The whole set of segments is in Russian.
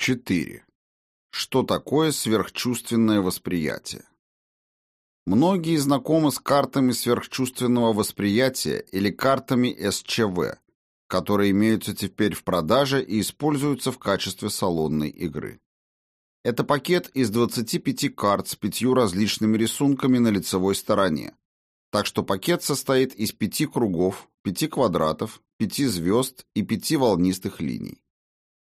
4. Что такое сверхчувственное восприятие? Многие знакомы с картами сверхчувственного восприятия или картами СЧВ, которые имеются теперь в продаже и используются в качестве салонной игры. Это пакет из 25 карт с пятью различными рисунками на лицевой стороне. Так что пакет состоит из пяти кругов, пяти квадратов, пяти звезд и пяти волнистых линий.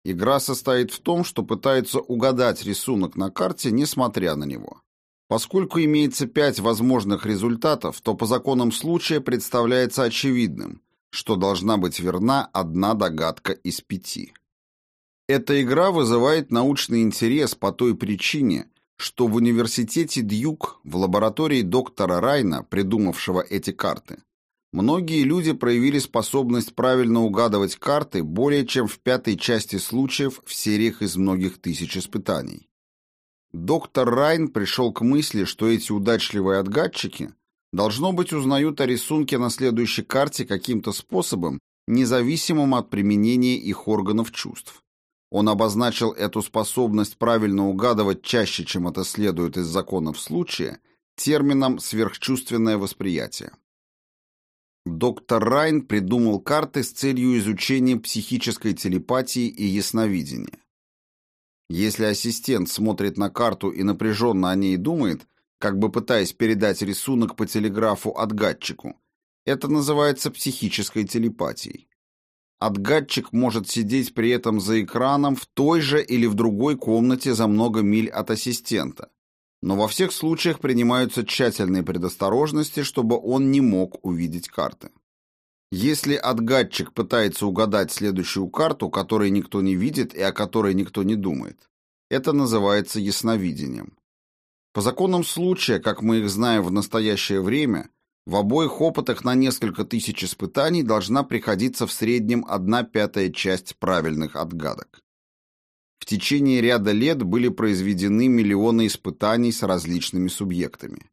Игра состоит в том, что пытается угадать рисунок на карте, несмотря на него. Поскольку имеется пять возможных результатов, то по законам случая представляется очевидным, что должна быть верна одна догадка из пяти. Эта игра вызывает научный интерес по той причине, что в университете Дьюк, в лаборатории доктора Райна, придумавшего эти карты, Многие люди проявили способность правильно угадывать карты более чем в пятой части случаев в сериях из многих тысяч испытаний. Доктор Райн пришел к мысли, что эти удачливые отгадчики должно быть узнают о рисунке на следующей карте каким-то способом, независимым от применения их органов чувств. Он обозначил эту способность правильно угадывать чаще, чем это следует из законов случая, термином «сверхчувственное восприятие». Доктор Райн придумал карты с целью изучения психической телепатии и ясновидения. Если ассистент смотрит на карту и напряженно о ней думает, как бы пытаясь передать рисунок по телеграфу отгадчику, это называется психической телепатией. Отгадчик может сидеть при этом за экраном в той же или в другой комнате за много миль от ассистента, но во всех случаях принимаются тщательные предосторожности, чтобы он не мог увидеть карты. Если отгадчик пытается угадать следующую карту, которой никто не видит и о которой никто не думает, это называется ясновидением. По законам случая, как мы их знаем в настоящее время, в обоих опытах на несколько тысяч испытаний должна приходиться в среднем одна пятая часть правильных отгадок. В течение ряда лет были произведены миллионы испытаний с различными субъектами.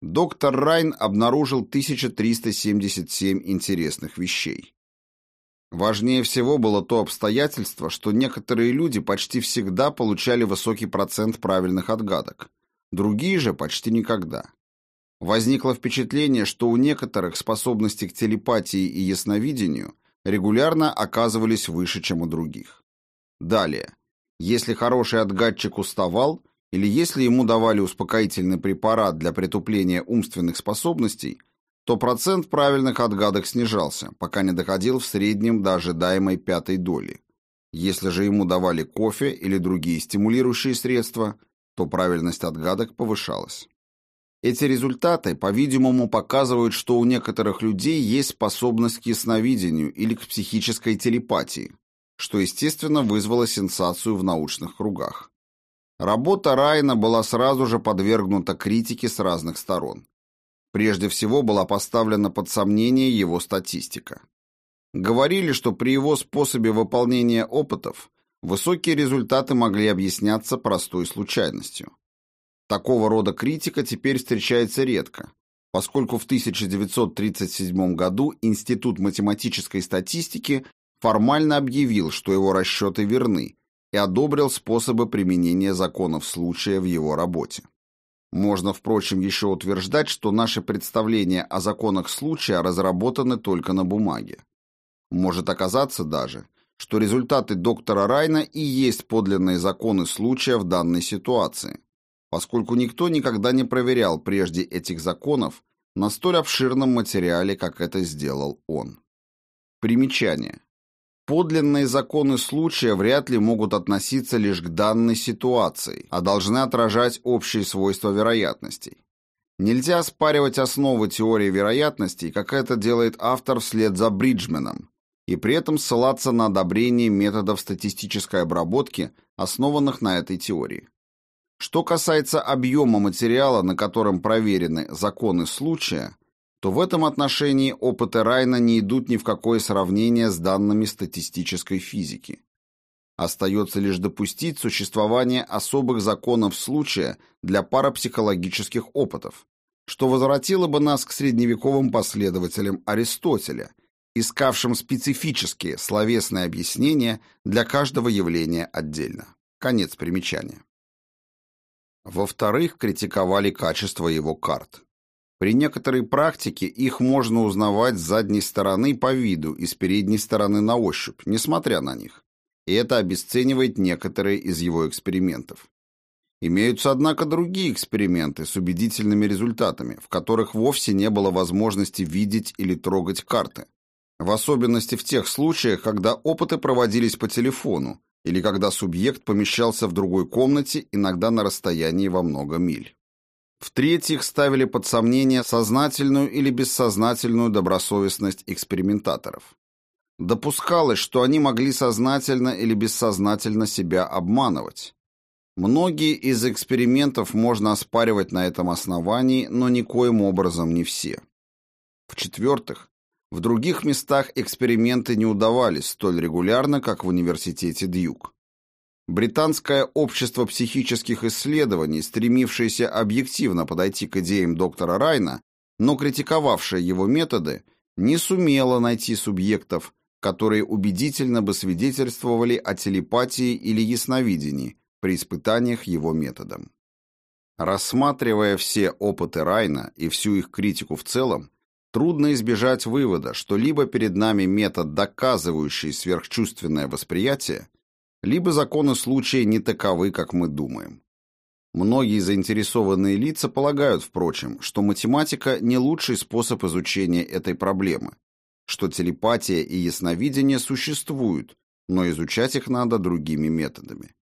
Доктор Райн обнаружил 1377 интересных вещей. Важнее всего было то обстоятельство, что некоторые люди почти всегда получали высокий процент правильных отгадок, другие же почти никогда. Возникло впечатление, что у некоторых способности к телепатии и ясновидению регулярно оказывались выше, чем у других. Далее. Если хороший отгадчик уставал, или если ему давали успокоительный препарат для притупления умственных способностей, то процент правильных отгадок снижался, пока не доходил в среднем до ожидаемой пятой доли. Если же ему давали кофе или другие стимулирующие средства, то правильность отгадок повышалась. Эти результаты, по-видимому, показывают, что у некоторых людей есть способность к ясновидению или к психической телепатии, что, естественно, вызвало сенсацию в научных кругах. Работа Райна была сразу же подвергнута критике с разных сторон. Прежде всего была поставлена под сомнение его статистика. Говорили, что при его способе выполнения опытов высокие результаты могли объясняться простой случайностью. Такого рода критика теперь встречается редко, поскольку в 1937 году Институт математической статистики формально объявил, что его расчеты верны, и одобрил способы применения законов случая в его работе. Можно, впрочем, еще утверждать, что наши представления о законах случая разработаны только на бумаге. Может оказаться даже, что результаты доктора Райна и есть подлинные законы случая в данной ситуации, поскольку никто никогда не проверял прежде этих законов на столь обширном материале, как это сделал он. Примечание. Подлинные законы случая вряд ли могут относиться лишь к данной ситуации, а должны отражать общие свойства вероятностей. Нельзя оспаривать основы теории вероятностей, как это делает автор вслед за Бриджменом, и при этом ссылаться на одобрение методов статистической обработки, основанных на этой теории. Что касается объема материала, на котором проверены законы случая, то в этом отношении опыты Райна не идут ни в какое сравнение с данными статистической физики. Остается лишь допустить существование особых законов случая для парапсихологических опытов, что возвратило бы нас к средневековым последователям Аристотеля, искавшим специфические словесные объяснения для каждого явления отдельно. Конец примечания. Во-вторых, критиковали качество его карт. При некоторой практике их можно узнавать с задней стороны по виду и с передней стороны на ощупь, несмотря на них. И это обесценивает некоторые из его экспериментов. Имеются, однако, другие эксперименты с убедительными результатами, в которых вовсе не было возможности видеть или трогать карты. В особенности в тех случаях, когда опыты проводились по телефону или когда субъект помещался в другой комнате, иногда на расстоянии во много миль. В-третьих, ставили под сомнение сознательную или бессознательную добросовестность экспериментаторов. Допускалось, что они могли сознательно или бессознательно себя обманывать. Многие из экспериментов можно оспаривать на этом основании, но никоим образом не все. В-четвертых, в других местах эксперименты не удавались столь регулярно, как в университете Дьюк. Британское общество психических исследований, стремившееся объективно подойти к идеям доктора Райна, но критиковавшее его методы, не сумело найти субъектов, которые убедительно бы свидетельствовали о телепатии или ясновидении при испытаниях его методом. Рассматривая все опыты Райна и всю их критику в целом, трудно избежать вывода, что либо перед нами метод, доказывающий сверхчувственное восприятие, либо законы случая не таковы, как мы думаем. Многие заинтересованные лица полагают, впрочем, что математика не лучший способ изучения этой проблемы, что телепатия и ясновидение существуют, но изучать их надо другими методами.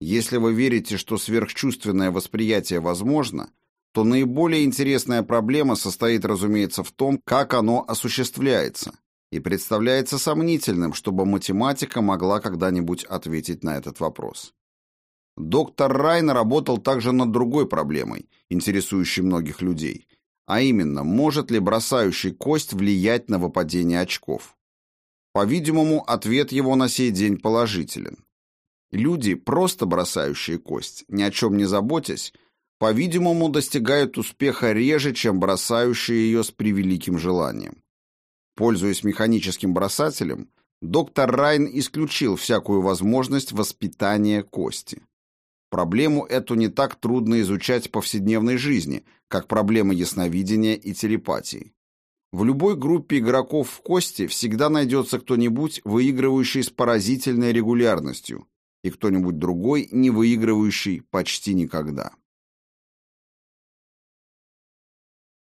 Если вы верите, что сверхчувственное восприятие возможно, то наиболее интересная проблема состоит, разумеется, в том, как оно осуществляется, и представляется сомнительным, чтобы математика могла когда-нибудь ответить на этот вопрос. Доктор Райн работал также над другой проблемой, интересующей многих людей, а именно, может ли бросающий кость влиять на выпадение очков. По-видимому, ответ его на сей день положителен. Люди, просто бросающие кость, ни о чем не заботясь, по-видимому, достигают успеха реже, чем бросающие ее с превеликим желанием. Пользуясь механическим бросателем, доктор Райн исключил всякую возможность воспитания кости. Проблему эту не так трудно изучать в повседневной жизни, как проблемы ясновидения и телепатии. В любой группе игроков в кости всегда найдется кто-нибудь, выигрывающий с поразительной регулярностью, и кто-нибудь другой, не выигрывающий почти никогда.